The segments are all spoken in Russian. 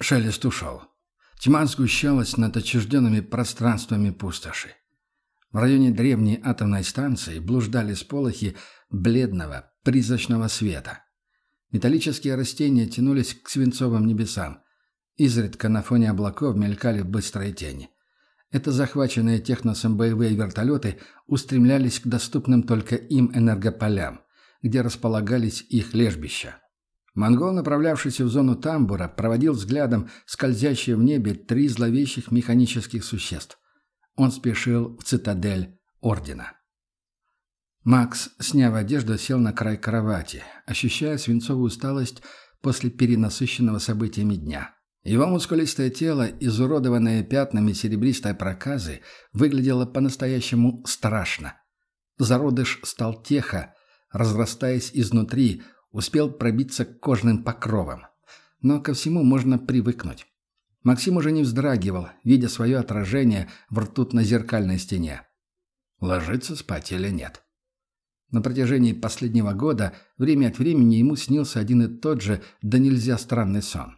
Шелест ушел. Тьма сгущалась над отчужденными пространствами пустоши. В районе древней атомной станции блуждали сполохи бледного, призрачного света. Металлические растения тянулись к свинцовым небесам. Изредка на фоне облаков мелькали быстрые тени. Это захваченные техносом боевые вертолеты устремлялись к доступным только им энергополям, где располагались их лежбища. Монгол, направлявшийся в зону тамбура, проводил взглядом скользящие в небе три зловещих механических существ. Он спешил в цитадель Ордена. Макс, сняв одежду, сел на край кровати, ощущая свинцовую усталость после перенасыщенного событиями дня. Его мускулистое тело, изуродованное пятнами серебристой проказы, выглядело по-настоящему страшно. Зародыш стал техо, разрастаясь изнутри, успел пробиться к кожным покровам. Но ко всему можно привыкнуть. Максим уже не вздрагивал, видя свое отражение в ртутно-зеркальной стене. Ложиться спать или нет? На протяжении последнего года время от времени ему снился один и тот же, да нельзя странный сон.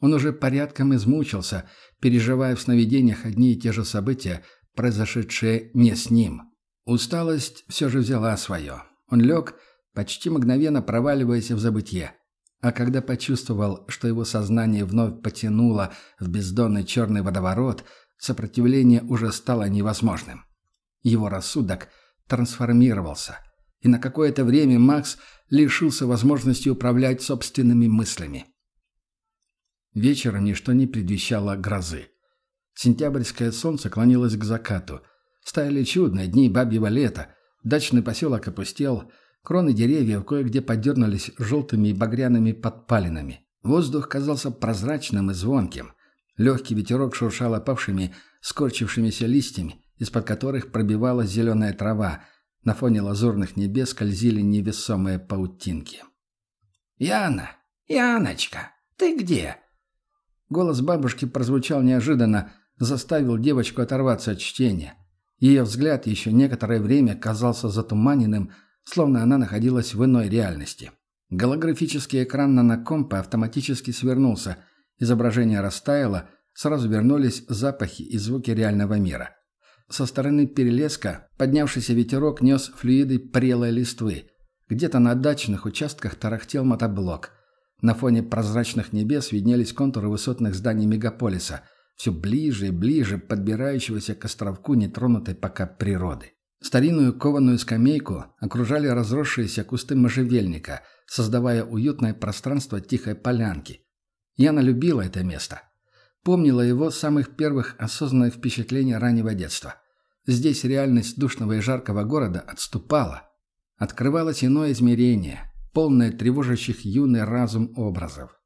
Он уже порядком измучился, переживая в сновидениях одни и те же события, произошедшие не с ним. Усталость все же взяла свое. Он лег, почти мгновенно проваливаясь в забытье. А когда почувствовал, что его сознание вновь потянуло в бездонный черный водоворот, сопротивление уже стало невозможным. Его рассудок трансформировался, и на какое-то время Макс лишился возможности управлять собственными мыслями. Вечером ничто не предвещало грозы. Сентябрьское солнце клонилось к закату. Стояли чудные дни бабьего лета. Дачный поселок опустел. Кроны деревьев кое-где подернулись желтыми и багряными подпалинами. Воздух казался прозрачным и звонким. Легкий ветерок шуршал опавшими, скорчившимися листьями, из-под которых пробивалась зеленая трава. На фоне лазурных небес скользили невесомые паутинки. «Яна! Яночка! Ты где?» Голос бабушки прозвучал неожиданно, заставил девочку оторваться от чтения. Ее взгляд еще некоторое время казался затуманенным, словно она находилась в иной реальности. Голографический экран нанокомпа автоматически свернулся, изображение растаяло, сразу вернулись запахи и звуки реального мира. Со стороны перелеска поднявшийся ветерок нес флюиды прелой листвы. Где-то на дачных участках тарахтел мотоблок. На фоне прозрачных небес виднелись контуры высотных зданий мегаполиса, все ближе и ближе подбирающегося к островку нетронутой пока природы. Старинную кованую скамейку окружали разросшиеся кусты можжевельника, создавая уютное пространство тихой полянки. Яна любила это место. Помнила его с самых первых осознанных впечатлений раннего детства. Здесь реальность душного и жаркого города отступала. Открывалось иное измерение, полное тревожащих юный разум образов.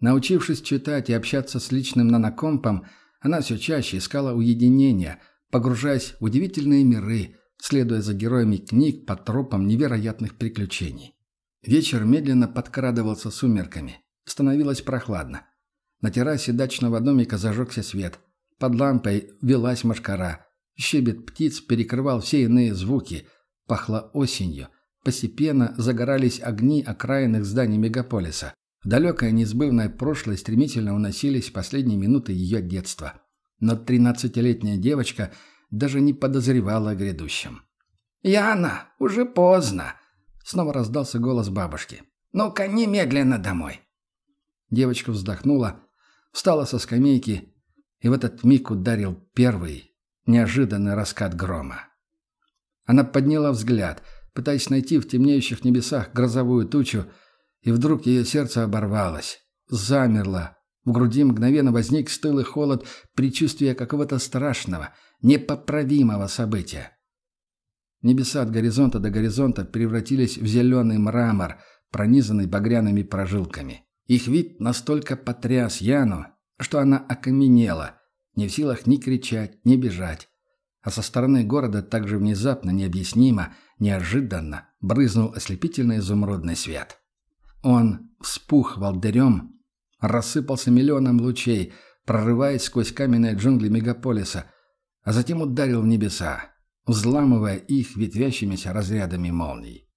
Научившись читать и общаться с личным нанокомпом, она все чаще искала уединения, погружаясь в удивительные миры, следуя за героями книг по тропам невероятных приключений. Вечер медленно подкрадывался сумерками. Становилось прохладно. На террасе дачного домика зажегся свет. Под лампой велась машкара. Щебет птиц перекрывал все иные звуки. Пахло осенью – Постепенно загорались огни окраинных зданий мегаполиса. В далекое неизбывное прошлое стремительно уносились последние минуты ее детства. Но тринадцатилетняя девочка даже не подозревала о грядущем. «Яна, уже поздно!» Снова раздался голос бабушки. «Ну-ка, немедленно домой!» Девочка вздохнула, встала со скамейки, и в этот миг ударил первый, неожиданный раскат грома. Она подняла взгляд — пытаясь найти в темнеющих небесах грозовую тучу, и вдруг ее сердце оборвалось, замерло. В груди мгновенно возник стылый холод предчувствия какого-то страшного, непоправимого события. Небеса от горизонта до горизонта превратились в зеленый мрамор, пронизанный багряными прожилками. Их вид настолько потряс Яну, что она окаменела, не в силах ни кричать, ни бежать. А со стороны города также внезапно, необъяснимо, неожиданно брызнул ослепительный изумрудный свет. Он вспух волдырем, рассыпался миллионом лучей, прорываясь сквозь каменные джунгли мегаполиса, а затем ударил в небеса, взламывая их ветвящимися разрядами молний.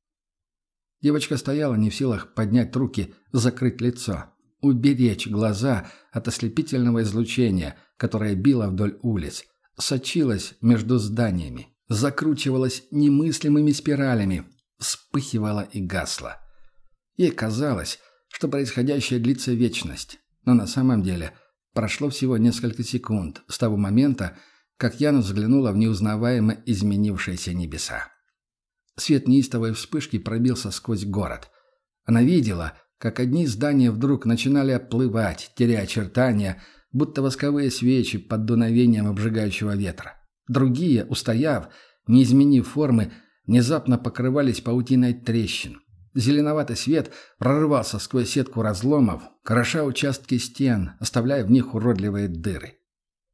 Девочка стояла не в силах поднять руки, закрыть лицо. уберечь глаза от ослепительного излучения, которое било вдоль улиц, сочилось между зданиями, закручивалось немыслимыми спиралями, вспыхивало и гасло. Ей казалось, что происходящее длится вечность, но на самом деле прошло всего несколько секунд с того момента, как Яна взглянула в неузнаваемо изменившиеся небеса. Свет неистовой вспышки пробился сквозь город. Она видела, как одни здания вдруг начинали оплывать, теряя очертания, будто восковые свечи под дуновением обжигающего ветра. Другие, устояв, не изменив формы, внезапно покрывались паутиной трещин. Зеленоватый свет прорывался сквозь сетку разломов, кроша участки стен, оставляя в них уродливые дыры.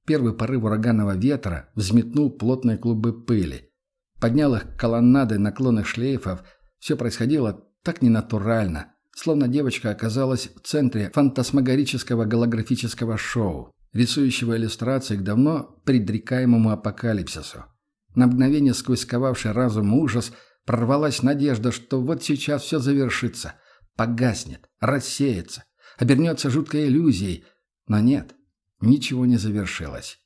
Первый порыв ураганного ветра взметнул плотные клубы пыли. Поднял их колоннады наклонных шлейфов. Все происходило так ненатурально, словно девочка оказалась в центре фантасмагорического голографического шоу, рисующего иллюстрации к давно предрекаемому апокалипсису. На мгновение сквозь сковавший разум ужас прорвалась надежда, что вот сейчас все завершится, погаснет, рассеется, обернется жуткой иллюзией. Но нет, ничего не завершилось.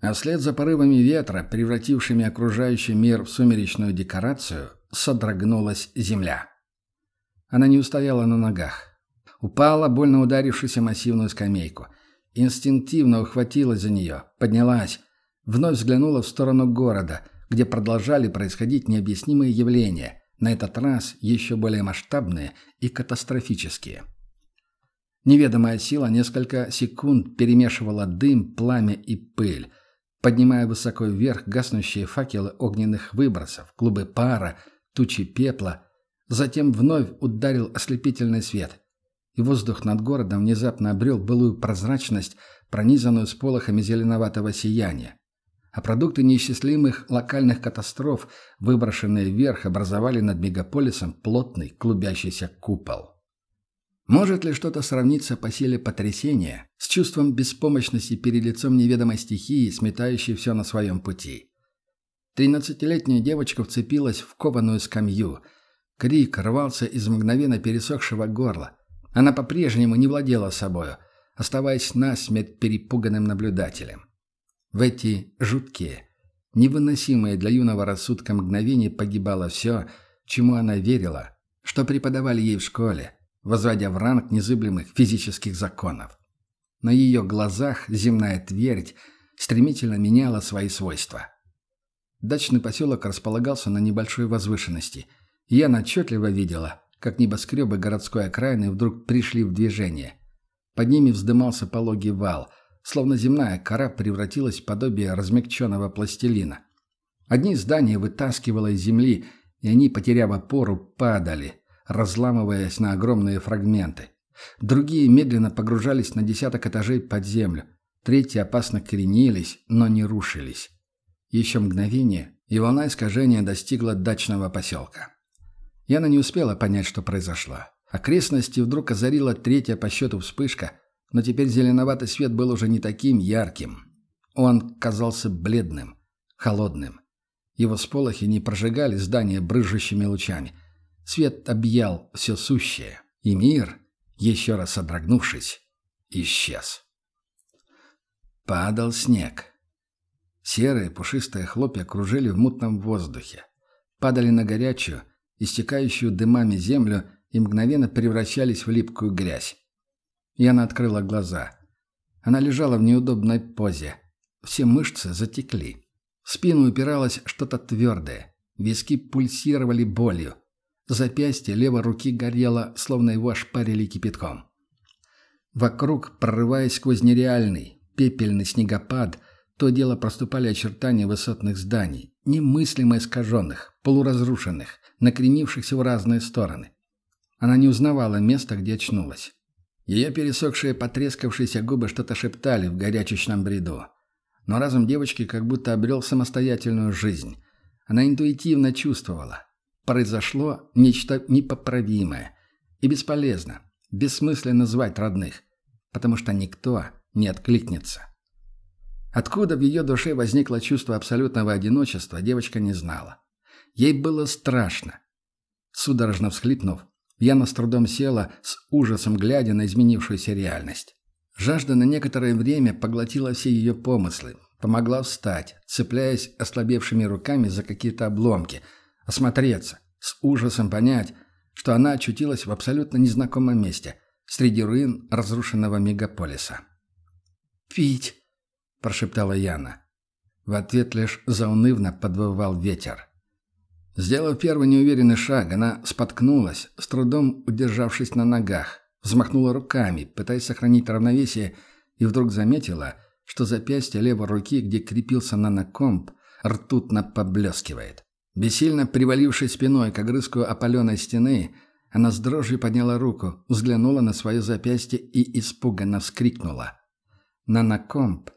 А вслед за порывами ветра, превратившими окружающий мир в сумеречную декорацию, содрогнулась земля. Она не устояла на ногах. Упала, больно ударившись о массивную скамейку. Инстинктивно ухватилась за нее, поднялась, вновь взглянула в сторону города, где продолжали происходить необъяснимые явления, на этот раз еще более масштабные и катастрофические. Неведомая сила несколько секунд перемешивала дым, пламя и пыль, поднимая высоко вверх гаснущие факелы огненных выбросов, клубы пара, тучи пепла, Затем вновь ударил ослепительный свет, и воздух над городом внезапно обрел былую прозрачность, пронизанную сполохами зеленоватого сияния. А продукты неисчислимых локальных катастроф, выброшенные вверх, образовали над мегаполисом плотный клубящийся купол. Может ли что-то сравниться по силе потрясения с чувством беспомощности перед лицом неведомой стихии, сметающей все на своем пути? Тринадцатилетняя девочка вцепилась в кованую скамью – Крик рвался из мгновенно пересохшего горла. Она по-прежнему не владела собою, оставаясь насмерть перепуганным наблюдателем. В эти жуткие, невыносимые для юного рассудка мгновения погибало все, чему она верила, что преподавали ей в школе, возводя в ранг незыблемых физических законов. На ее глазах земная твердь стремительно меняла свои свойства. Дачный поселок располагался на небольшой возвышенности – я отчетливо видела, как небоскребы городской окраины вдруг пришли в движение. Под ними вздымался пологий вал, словно земная кора превратилась в подобие размягченного пластилина. Одни здания вытаскивало из земли, и они, потеряв опору, падали, разламываясь на огромные фрагменты. Другие медленно погружались на десяток этажей под землю. Третьи опасно коренились, но не рушились. Еще мгновение, и волна искажения достигла дачного поселка. Яна не успела понять, что произошло. Окрестности вдруг озарила третья по счету вспышка, но теперь зеленоватый свет был уже не таким ярким. Он казался бледным, холодным. Его сполохи не прожигали здание брыжущими лучами. Свет объял все сущее, и мир, еще раз содрогнувшись, исчез. Падал снег. Серые пушистые хлопья кружили в мутном воздухе. Падали на горячую, истекающую дымами землю и мгновенно превращались в липкую грязь. Яна открыла глаза. Она лежала в неудобной позе. Все мышцы затекли. В спину упиралось что-то твердое. Виски пульсировали болью. Запястье левой руки горело, словно его ошпарили кипятком. Вокруг, прорываясь сквозь нереальный, пепельный снегопад, то дело проступали очертания высотных зданий, немыслимо искаженных, полуразрушенных, накренившихся в разные стороны. Она не узнавала места, где очнулась. Ее пересохшие потрескавшиеся губы что-то шептали в горячечном бреду. Но разум девочки как будто обрел самостоятельную жизнь. Она интуитивно чувствовала. Произошло нечто непоправимое. И бесполезно, бессмысленно звать родных, потому что никто не откликнется. Откуда в ее душе возникло чувство абсолютного одиночества, девочка не знала. Ей было страшно. Судорожно всхлипнув, Яна с трудом села, с ужасом глядя на изменившуюся реальность. Жажда на некоторое время поглотила все ее помыслы, помогла встать, цепляясь ослабевшими руками за какие-то обломки, осмотреться, с ужасом понять, что она очутилась в абсолютно незнакомом месте, среди руин разрушенного мегаполиса. «Пить!» – прошептала Яна. В ответ лишь заунывно подвывал ветер. Сделав первый неуверенный шаг, она споткнулась, с трудом удержавшись на ногах, взмахнула руками, пытаясь сохранить равновесие, и вдруг заметила, что запястье левой руки, где крепился нанокомп, ртутно поблескивает. Бессильно привалившись спиной к огрызку опаленной стены, она с дрожью подняла руку, взглянула на свое запястье и испуганно вскрикнула. Нанокомп,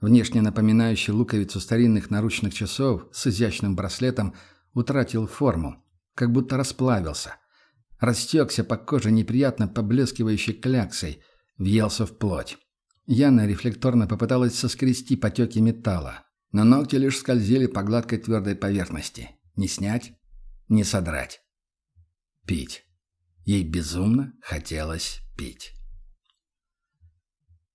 внешне напоминающий луковицу старинных наручных часов с изящным браслетом, утратил форму, как будто расплавился. Растекся по коже неприятно поблескивающей кляксой, въелся в плоть. Яна рефлекторно попыталась соскрести потеки металла, но ногти лишь скользили по гладкой твердой поверхности. Не снять, не содрать. Пить. Ей безумно хотелось пить.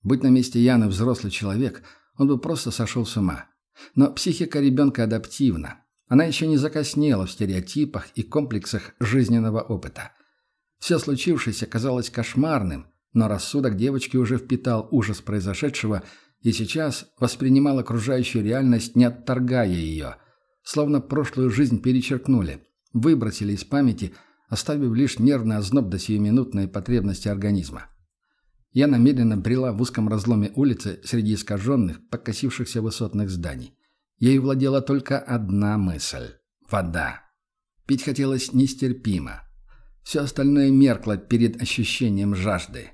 Быть на месте Яны взрослый человек, он бы просто сошел с ума. Но психика ребенка адаптивна. Она еще не закоснела в стереотипах и комплексах жизненного опыта. Все случившееся казалось кошмарным, но рассудок девочки уже впитал ужас произошедшего и сейчас воспринимал окружающую реальность, не отторгая ее, словно прошлую жизнь перечеркнули, выбросили из памяти, оставив лишь нервный озноб до сиюминутной потребности организма. Я намеренно брела в узком разломе улицы среди искаженных, покосившихся высотных зданий. Ею владела только одна мысль – вода. Пить хотелось нестерпимо. Все остальное меркло перед ощущением жажды.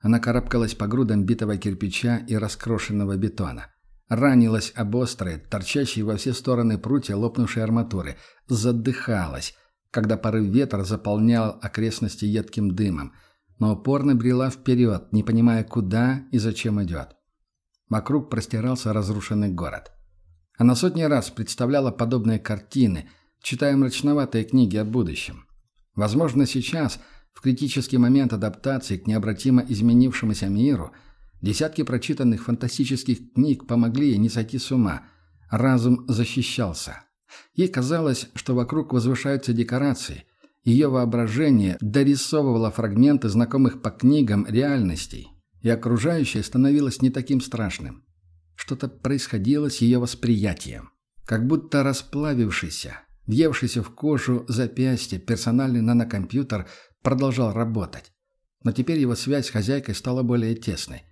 Она карабкалась по грудам битого кирпича и раскрошенного бетона. Ранилась об острые, торчащие во все стороны прутья лопнувшей арматуры. Задыхалась, когда порыв ветра заполнял окрестности едким дымом. Но упорно брела вперед, не понимая, куда и зачем идет. Вокруг простирался разрушенный город. Она сотни раз представляла подобные картины, читая мрачноватые книги о будущем. Возможно, сейчас, в критический момент адаптации к необратимо изменившемуся миру, десятки прочитанных фантастических книг помогли ей не сойти с ума. Разум защищался. Ей казалось, что вокруг возвышаются декорации. Ее воображение дорисовывало фрагменты знакомых по книгам реальностей, и окружающее становилось не таким страшным. Что-то происходило с ее восприятием. Как будто расплавившийся, въевшийся в кожу запястье персональный нанокомпьютер продолжал работать. Но теперь его связь с хозяйкой стала более тесной.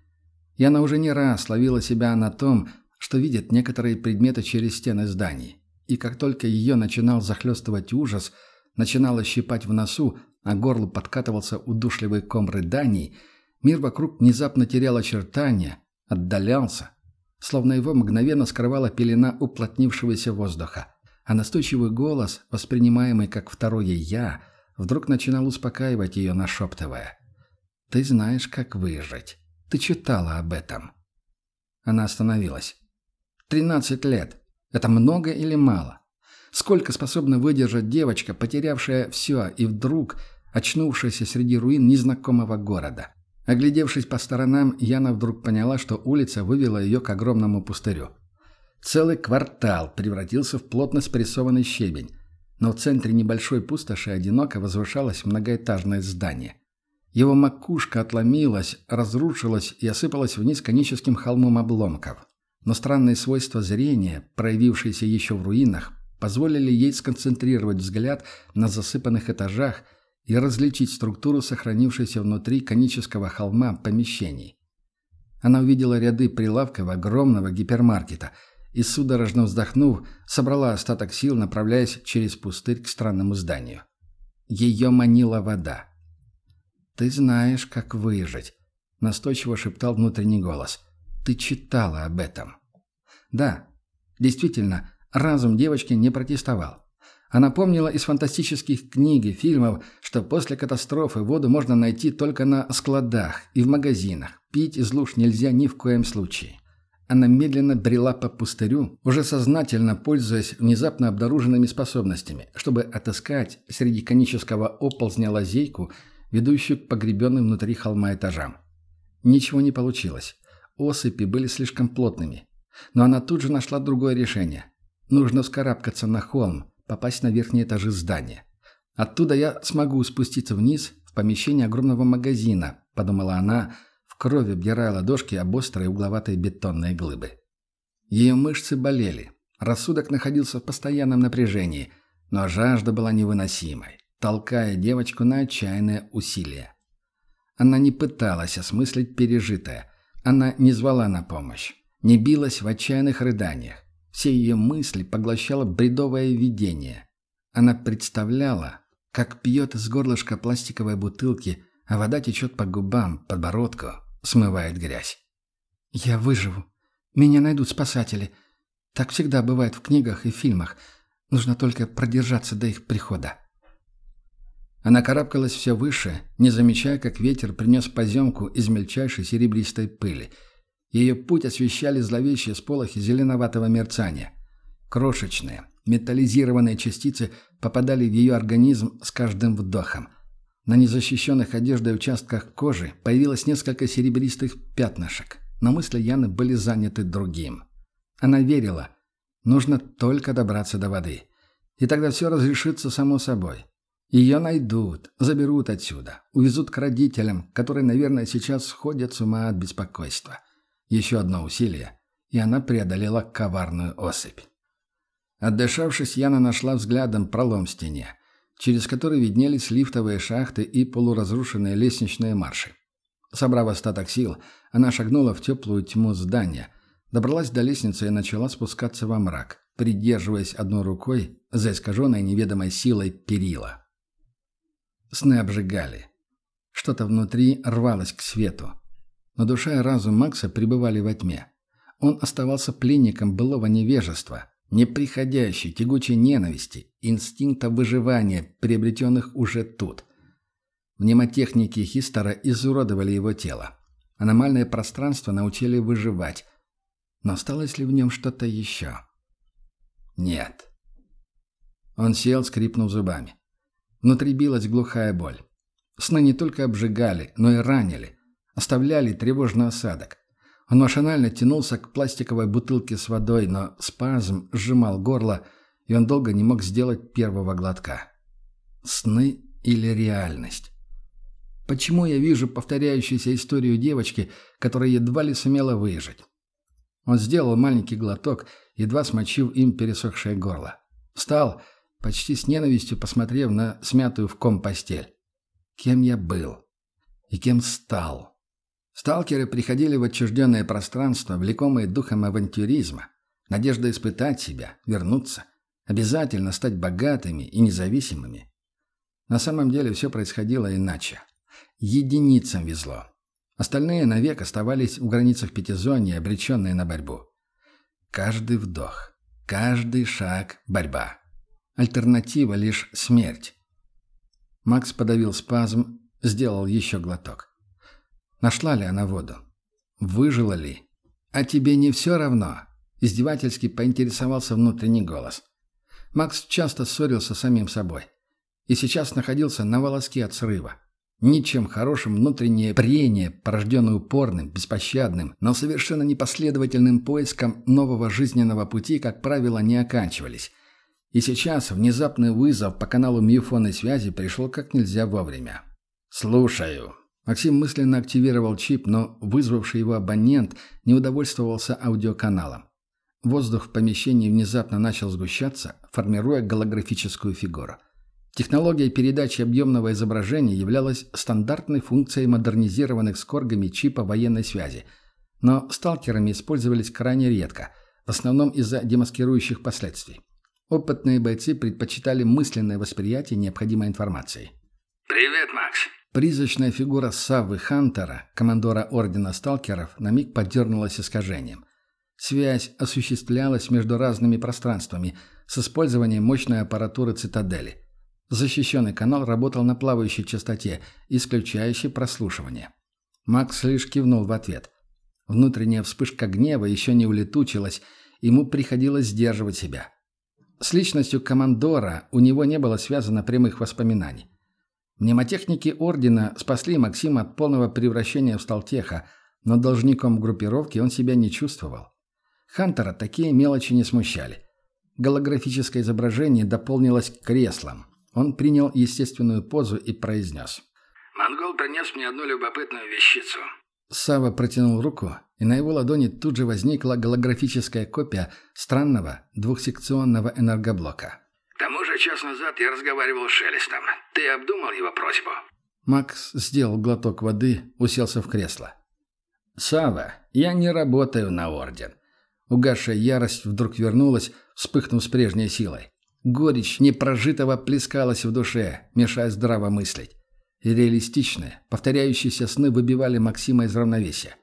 И она уже не раз ловила себя на том, что видит некоторые предметы через стены зданий. И как только ее начинал захлестывать ужас, начинало щипать в носу, а горло подкатывался удушливый ком рыданий, мир вокруг внезапно терял очертания, отдалялся, словно его мгновенно скрывала пелена уплотнившегося воздуха. А настойчивый голос, воспринимаемый как второе «я», вдруг начинал успокаивать ее, нашептывая. «Ты знаешь, как выжить. Ты читала об этом». Она остановилась. «Тринадцать лет. Это много или мало? Сколько способна выдержать девочка, потерявшая все и вдруг очнувшаяся среди руин незнакомого города?» Оглядевшись по сторонам, Яна вдруг поняла, что улица вывела ее к огромному пустырю. Целый квартал превратился в плотно спрессованный щебень, но в центре небольшой пустоши одиноко возвышалось многоэтажное здание. Его макушка отломилась, разрушилась и осыпалась вниз коническим холмом обломков. Но странные свойства зрения, проявившиеся еще в руинах, позволили ей сконцентрировать взгляд на засыпанных этажах – и различить структуру сохранившейся внутри конического холма помещений. Она увидела ряды прилавков огромного гипермаркета и, судорожно вздохнув, собрала остаток сил, направляясь через пустырь к странному зданию. Ее манила вода. «Ты знаешь, как выжить», — настойчиво шептал внутренний голос. «Ты читала об этом». Да, действительно, разум девочки не протестовал. Она помнила из фантастических книг и фильмов, что после катастрофы воду можно найти только на складах и в магазинах. Пить из луж нельзя ни в коем случае. она медленно брела по пустырю, уже сознательно пользуясь внезапно обнаруженными способностями, чтобы отыскать среди конического оползня лазейку, ведущую к погребенным внутри холма этажам. Ничего не получилось. Осыпи были слишком плотными. Но она тут же нашла другое решение. Нужно вскарабкаться на холм, попасть на верхние этажи здания. Оттуда я смогу спуститься вниз в помещение огромного магазина, подумала она, в крови обдирая ладошки об острые угловатые бетонные глыбы. Ее мышцы болели. Рассудок находился в постоянном напряжении, но жажда была невыносимой, толкая девочку на отчаянное усилие. Она не пыталась осмыслить пережитое. Она не звала на помощь, не билась в отчаянных рыданиях. Все ее мысли поглощало бредовое видение. Она представляла, как пьет из горлышка пластиковой бутылки, а вода течет по губам, подбородку, смывает грязь. «Я выживу. Меня найдут спасатели. Так всегда бывает в книгах и фильмах. Нужно только продержаться до их прихода». Она карабкалась все выше, не замечая, как ветер принес поземку из мельчайшей серебристой пыли. Ее путь освещали зловещие сполохи зеленоватого мерцания. Крошечные, металлизированные частицы попадали в ее организм с каждым вдохом. На незащищенных одеждой участках кожи появилось несколько серебристых пятнышек, но мысли Яны были заняты другим. Она верила, нужно только добраться до воды. И тогда все разрешится само собой. Ее найдут, заберут отсюда, увезут к родителям, которые, наверное, сейчас сходят с ума от беспокойства. Еще одно усилие, и она преодолела коварную осыпь. Отдышавшись, Яна нашла взглядом пролом в стене, через который виднелись лифтовые шахты и полуразрушенные лестничные марши. Собрав остаток сил, она шагнула в теплую тьму здания, добралась до лестницы и начала спускаться во мрак, придерживаясь одной рукой за искаженной неведомой силой перила. Сны обжигали. Что-то внутри рвалось к свету. Но душа и разум Макса пребывали во тьме. Он оставался пленником былого невежества, неприходящей тягучей ненависти, инстинкта выживания, приобретенных уже тут. Мнемотехники Хистера изуродовали его тело. Аномальное пространство научили выживать. Но осталось ли в нем что-то еще? Нет. Он сел, скрипнув зубами. Внутри билась глухая боль. Сны не только обжигали, но и ранили. Оставляли тревожный осадок. Он машинально тянулся к пластиковой бутылке с водой, но спазм сжимал горло, и он долго не мог сделать первого глотка. Сны или реальность? Почему я вижу повторяющуюся историю девочки, которая едва ли сумела выжить? Он сделал маленький глоток, едва смочив им пересохшее горло. Встал почти с ненавистью посмотрев на смятую в ком постель. Кем я был? И кем стал? Сталкеры приходили в отчужденное пространство, влекомые духом авантюризма, надежда испытать себя, вернуться, обязательно стать богатыми и независимыми. На самом деле все происходило иначе. Единицам везло. Остальные навек оставались в границах пятизонья, обреченные на борьбу. Каждый вдох, каждый шаг – борьба. Альтернатива лишь смерть. Макс подавил спазм, сделал еще глоток. Нашла ли она воду? Выжила ли? А тебе не все равно? Издевательски поинтересовался внутренний голос. Макс часто ссорился с самим собой. И сейчас находился на волоске от срыва. Ничем хорошим внутреннее прение, порожденное упорным, беспощадным, но совершенно непоследовательным поиском нового жизненного пути, как правило, не оканчивались. И сейчас внезапный вызов по каналу миофонной связи пришел как нельзя вовремя. «Слушаю». Максим мысленно активировал чип, но вызвавший его абонент не удовольствовался аудиоканалом. Воздух в помещении внезапно начал сгущаться, формируя голографическую фигуру. Технология передачи объемного изображения являлась стандартной функцией модернизированных скоргами чипа военной связи, но сталкерами использовались крайне редко, в основном из-за демаскирующих последствий. Опытные бойцы предпочитали мысленное восприятие необходимой информации. «Привет, Макс!» Призрачная фигура Саввы Хантера, командора Ордена Сталкеров, на миг подернулась искажением. Связь осуществлялась между разными пространствами с использованием мощной аппаратуры цитадели. Защищенный канал работал на плавающей частоте, исключающей прослушивание. Макс лишь кивнул в ответ. Внутренняя вспышка гнева еще не улетучилась, ему приходилось сдерживать себя. С личностью командора у него не было связано прямых воспоминаний. Мнемотехники Ордена спасли Максима от полного превращения в Сталтеха, но должником группировки он себя не чувствовал. Хантера такие мелочи не смущали. Голографическое изображение дополнилось креслом. Он принял естественную позу и произнес. «Монгол принес мне одну любопытную вещицу». Сава протянул руку, и на его ладони тут же возникла голографическая копия странного двухсекционного энергоблока. «К тому же час назад я разговаривал с Шелестом. Ты обдумал его просьбу?» Макс сделал глоток воды, уселся в кресло. «Сава, я не работаю на Орден». Угасшая ярость вдруг вернулась, вспыхнув с прежней силой. Горечь непрожитого плескалась в душе, мешая здраво мыслить. И реалистичные, повторяющиеся сны выбивали Максима из равновесия.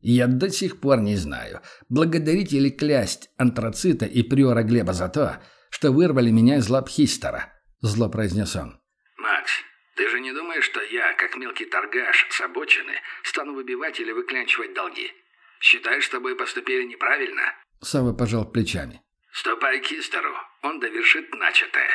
Я до сих пор не знаю, благодарить или клясть антрацита и приора Глеба за то, что вырвали меня из лап Хистера, — зло произнес он. «Макс, ты же не думаешь, что я, как мелкий торгаш с обочины, стану выбивать или выклянчивать долги? Считаешь, с тобой поступили неправильно?» Сава пожал плечами. «Ступай к Хистеру, он довершит начатое.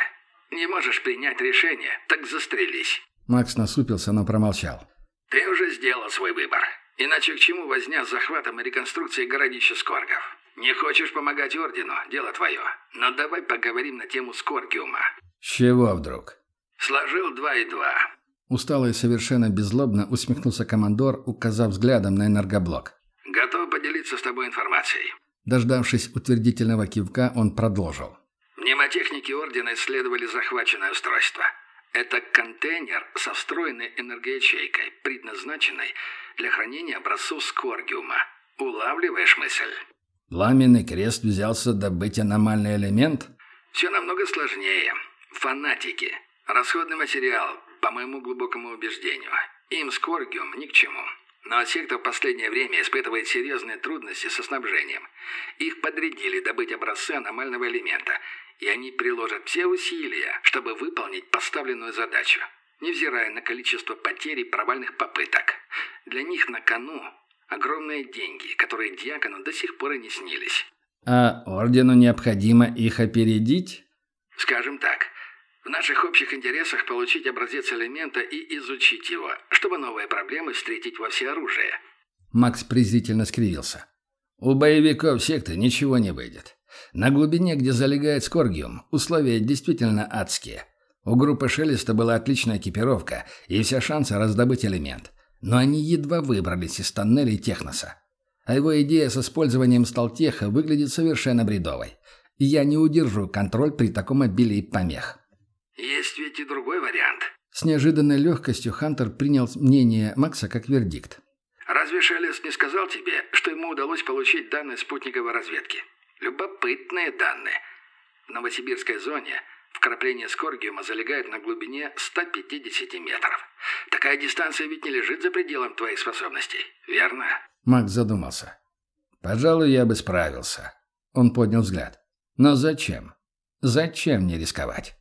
Не можешь принять решение, так застрелись». Макс насупился, но промолчал. «Ты уже сделал свой выбор. Иначе к чему возня с захватом и реконструкцией городища Скоргов? Не хочешь помогать Ордену? Дело твое. Но давай поговорим на тему Скоргиума». «С чего вдруг?» «Сложил два и два». Устало и совершенно беззлобно усмехнулся командор, указав взглядом на энергоблок. «Готов поделиться с тобой информацией». Дождавшись утвердительного кивка, он продолжил. Мнемотехники Ордена исследовали захваченное устройство. Это контейнер со встроенной энергоячейкой, предназначенной для хранения образцов скоргиума. Улавливаешь мысль? Пламенный крест взялся добыть аномальный элемент? Все намного сложнее. Фанатики. Расходный материал, по моему глубокому убеждению. Им скоргиум ни к чему. Но секта в последнее время испытывает серьезные трудности со снабжением. Их подрядили добыть образцы аномального элемента, и они приложат все усилия, чтобы выполнить поставленную задачу, невзирая на количество потерь и провальных попыток. Для них на кону огромные деньги, которые Дьякону до сих пор и не снились. А ордену необходимо их опередить? Скажем так, в наших общих интересах получить образец элемента и изучить его, чтобы новые проблемы встретить во всеоружие. Макс презрительно скривился. У боевиков секты ничего не выйдет. На глубине, где залегает Скоргиум, условия действительно адские. У группы Шелеста была отличная экипировка и все шансы раздобыть элемент. Но они едва выбрались из тоннелей Техноса. А его идея с использованием Сталтеха выглядит совершенно бредовой. И я не удержу контроль при таком обилии помех. Есть ведь и другой вариант. С неожиданной легкостью Хантер принял мнение Макса как вердикт. Разве Шелест не сказал тебе, что ему удалось получить данные спутниковой разведки? Любопытные данные. В Новосибирской зоне вкрапление скоргиума залегает на глубине 150 метров. Такая дистанция ведь не лежит за пределом твоих способностей, верно? Макс задумался. «Пожалуй, я бы справился». Он поднял взгляд. «Но зачем? Зачем мне рисковать?»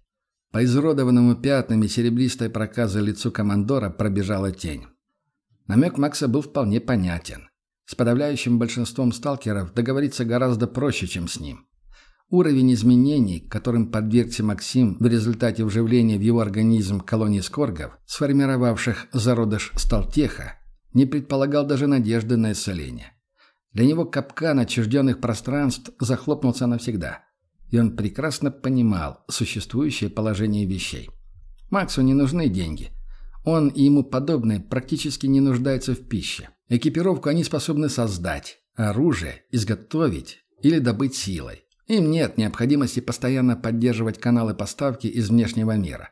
По изуродованному пятнами серебристой проказы лицу командора пробежала тень. Намек Макса был вполне понятен. С подавляющим большинством сталкеров договориться гораздо проще, чем с ним. Уровень изменений, которым подвергся Максим в результате вживления в его организм колонии скоргов, сформировавших зародыш Сталтеха, не предполагал даже надежды на исцеление. Для него капкан отчужденных пространств захлопнулся навсегда – и он прекрасно понимал существующее положение вещей. Максу не нужны деньги. Он и ему подобные практически не нуждаются в пище. Экипировку они способны создать, оружие изготовить или добыть силой. Им нет необходимости постоянно поддерживать каналы поставки из внешнего мира.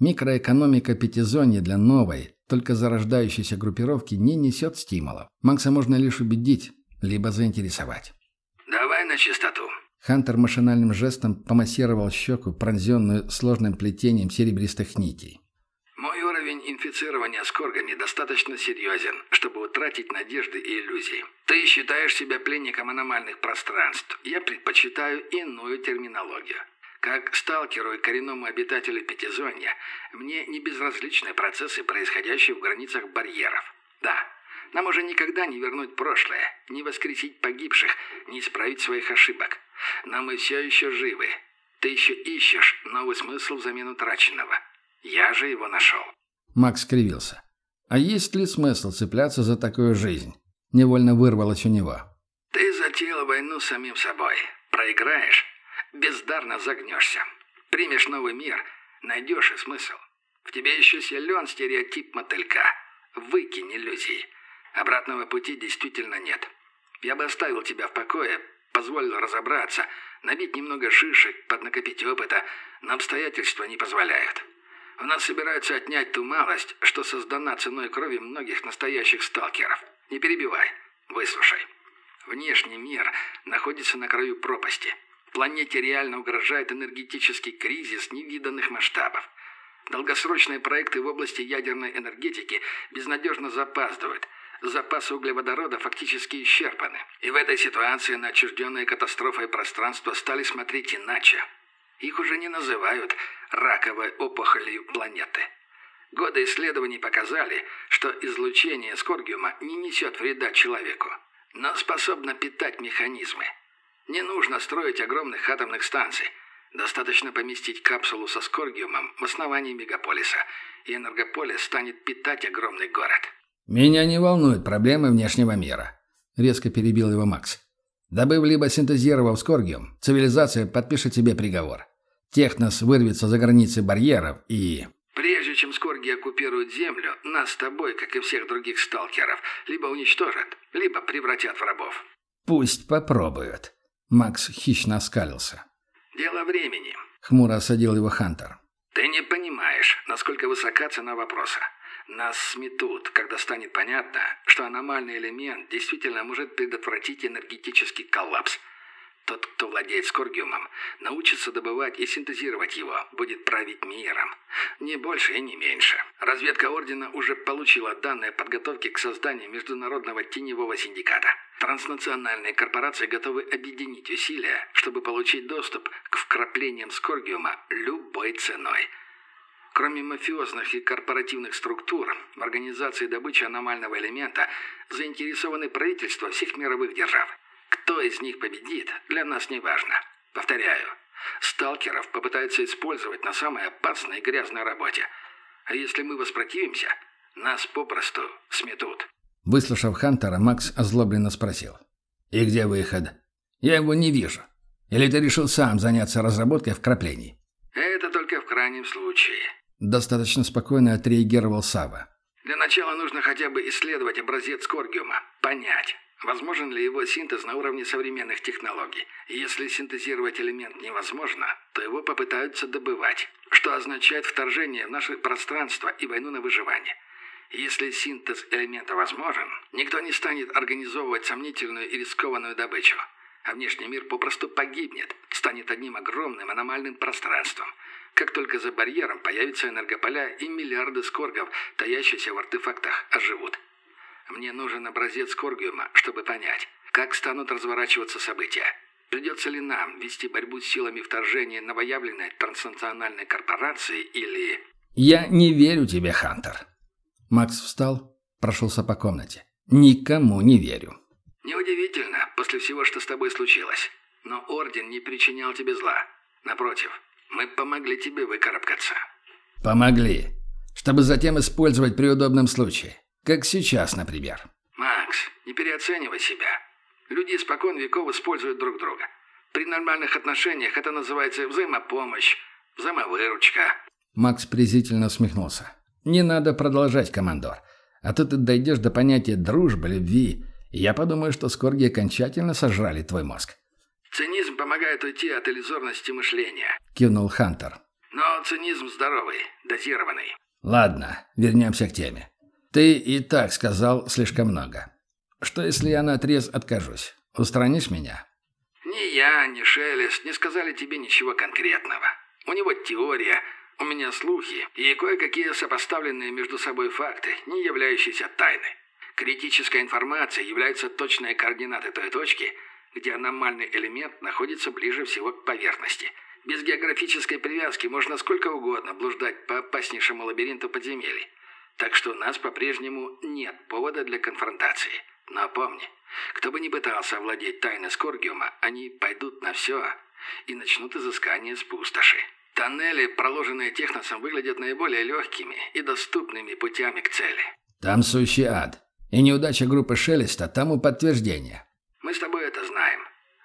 Микроэкономика пятизонья для новой, только зарождающейся группировки не несет стимулов. Макса можно лишь убедить, либо заинтересовать. «Давай на чистоту», Хантер машинальным жестом помассировал щеку, пронзенную сложным плетением серебристых нитей. «Мой уровень инфицирования скоргами достаточно серьезен, чтобы утратить надежды и иллюзии. Ты считаешь себя пленником аномальных пространств. Я предпочитаю иную терминологию. Как сталкеру и коренному обитателю Пятизонья, мне не безразличны процессы, происходящие в границах барьеров. Да, Нам уже никогда не вернуть прошлое, не воскресить погибших, не исправить своих ошибок. Но мы все еще живы. Ты еще ищешь новый смысл взамен утраченного. Я же его нашел». Макс скривился. «А есть ли смысл цепляться за такую жизнь?» Невольно вырвалось у него. «Ты затеял войну самим собой. Проиграешь, бездарно загнешься. Примешь новый мир, найдешь и смысл. В тебе еще силен стереотип мотылька. Выкинь иллюзии. Обратного пути действительно нет. Я бы оставил тебя в покое, позволил разобраться, набить немного шишек, поднакопить опыта, но обстоятельства не позволяют. Нас собираются отнять ту малость, что создана ценой крови многих настоящих сталкеров. Не перебивай, выслушай. Внешний мир находится на краю пропасти. Планете реально угрожает энергетический кризис невиданных масштабов. Долгосрочные проекты в области ядерной энергетики безнадежно запаздывают. Запасы углеводорода фактически исчерпаны. И в этой ситуации на отчужденные катастрофой пространства стали смотреть иначе. Их уже не называют раковой опухолью планеты. Годы исследований показали, что излучение скоргиума не несет вреда человеку, но способно питать механизмы. Не нужно строить огромных атомных станций. Достаточно поместить капсулу со скоргиумом в основании мегаполиса, и энергополис станет питать огромный город. «Меня не волнуют проблемы внешнего мира», — резко перебил его Макс. «Добыв либо синтезировав скоргиум, цивилизация подпишет тебе приговор. Технос вырвется за границы барьеров и...» Прежде чем скорги оккупируют Землю, нас с тобой, как и всех других сталкеров, либо уничтожат, либо превратят в рабов. «Пусть попробуют». Макс хищно оскалился. «Дело времени», — хмуро осадил его Хантер. «Ты не понимаешь, насколько высока цена вопроса. Нас сметут, когда станет понятно, что аномальный элемент действительно может предотвратить энергетический коллапс. Тот, кто владеет скоргиумом, научится добывать и синтезировать его, будет править миром. Не больше и не меньше. Разведка Ордена уже получила данные подготовки к созданию международного теневого синдиката. Транснациональные корпорации готовы объединить усилия, чтобы получить доступ к вкраплениям скоргиума любой ценой. Кроме мафиозных и корпоративных структур, в организации добычи аномального элемента заинтересованы правительства всех мировых держав. Кто из них победит, для нас не важно. Повторяю, сталкеров попытаются использовать на самой опасной и грязной работе. А если мы воспротивимся, нас попросту сметут. Выслушав Хантера, Макс озлобленно спросил. «И где выход? Я его не вижу. Или ты решил сам заняться разработкой вкраплений?» «Это только в крайнем случае», — достаточно спокойно отреагировал Сава. «Для начала нужно хотя бы исследовать образец Коргиума, понять, возможен ли его синтез на уровне современных технологий. Если синтезировать элемент невозможно, то его попытаются добывать, что означает вторжение в наше пространство и войну на выживание». Если синтез элемента возможен, никто не станет организовывать сомнительную и рискованную добычу. А внешний мир попросту погибнет, станет одним огромным аномальным пространством. Как только за барьером появятся энергополя и миллиарды скоргов, таящиеся в артефактах, оживут. Мне нужен образец скоргиума, чтобы понять, как станут разворачиваться события. Придется ли нам вести борьбу с силами вторжения новоявленной транснациональной корпорации или... «Я не верю тебе, Хантер», Макс встал, прошелся по комнате. «Никому не верю». «Неудивительно, после всего, что с тобой случилось. Но Орден не причинял тебе зла. Напротив, мы помогли тебе выкарабкаться». «Помогли. Чтобы затем использовать при удобном случае. Как сейчас, например». «Макс, не переоценивай себя. Люди испокон веков используют друг друга. При нормальных отношениях это называется взаимопомощь, взаимовыручка». Макс презрительно усмехнулся. Не надо продолжать, командор. А то ты дойдешь до понятия дружбы, любви, и я подумаю, что скорги окончательно сожрали твой мозг. «Цинизм помогает уйти от иллюзорности мышления», — кивнул Хантер. «Но цинизм здоровый, дозированный». «Ладно, вернемся к теме. Ты и так сказал слишком много. Что, если я наотрез откажусь? Устранишь меня?» «Ни я, ни Шелест не сказали тебе ничего конкретного. У него теория, у меня слухи и кое-какие сопоставленные между собой факты, не являющиеся тайной. Критическая информация является точной координатой той точки, где аномальный элемент находится ближе всего к поверхности. Без географической привязки можно сколько угодно блуждать по опаснейшему лабиринту подземелий. Так что у нас по-прежнему нет повода для конфронтации. Но помни, кто бы ни пытался овладеть тайной Скоргиума, они пойдут на все и начнут изыскание с пустоши. Тоннели, проложенные техносом, выглядят наиболее легкими и доступными путями к цели. Там сущий ад. И неудача группы Шелеста тому подтверждение. Мы с тобой это знаем.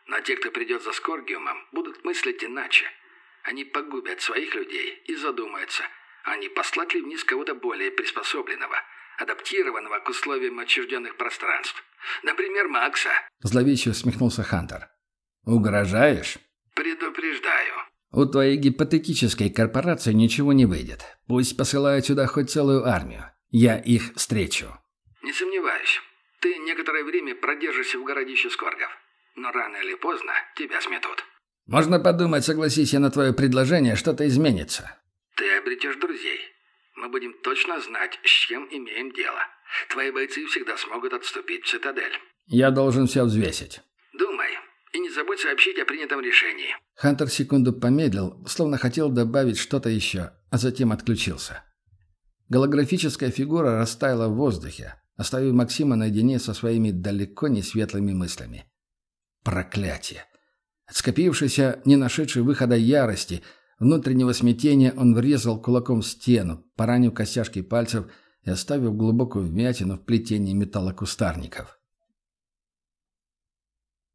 Но те, кто придет за Скоргиумом, будут мыслить иначе. Они погубят своих людей и задумаются, а не послать ли вниз кого-то более приспособленного, адаптированного к условиям отчужденных пространств. Например, Макса. Зловеще усмехнулся Хантер. Угрожаешь? Предупреждаю. У твоей гипотетической корпорации ничего не выйдет. Пусть посылают сюда хоть целую армию. Я их встречу. Не сомневаюсь. Ты некоторое время продержишься в городище Скоргов. Но рано или поздно тебя сметут. Можно подумать, согласись я на твое предложение, что-то изменится. Ты обретешь друзей. Мы будем точно знать, с чем имеем дело. Твои бойцы всегда смогут отступить в цитадель. Я должен все взвесить. Думай. И не забудь сообщить о принятом решении. Хантер секунду помедлил, словно хотел добавить что-то еще, а затем отключился. Голографическая фигура растаяла в воздухе, оставив Максима наедине со своими далеко не светлыми мыслями. Проклятие! От скопившейся, не нашедшей выхода ярости, внутреннего смятения он врезал кулаком в стену, поранив костяшки пальцев и оставив глубокую вмятину в плетении металлокустарников.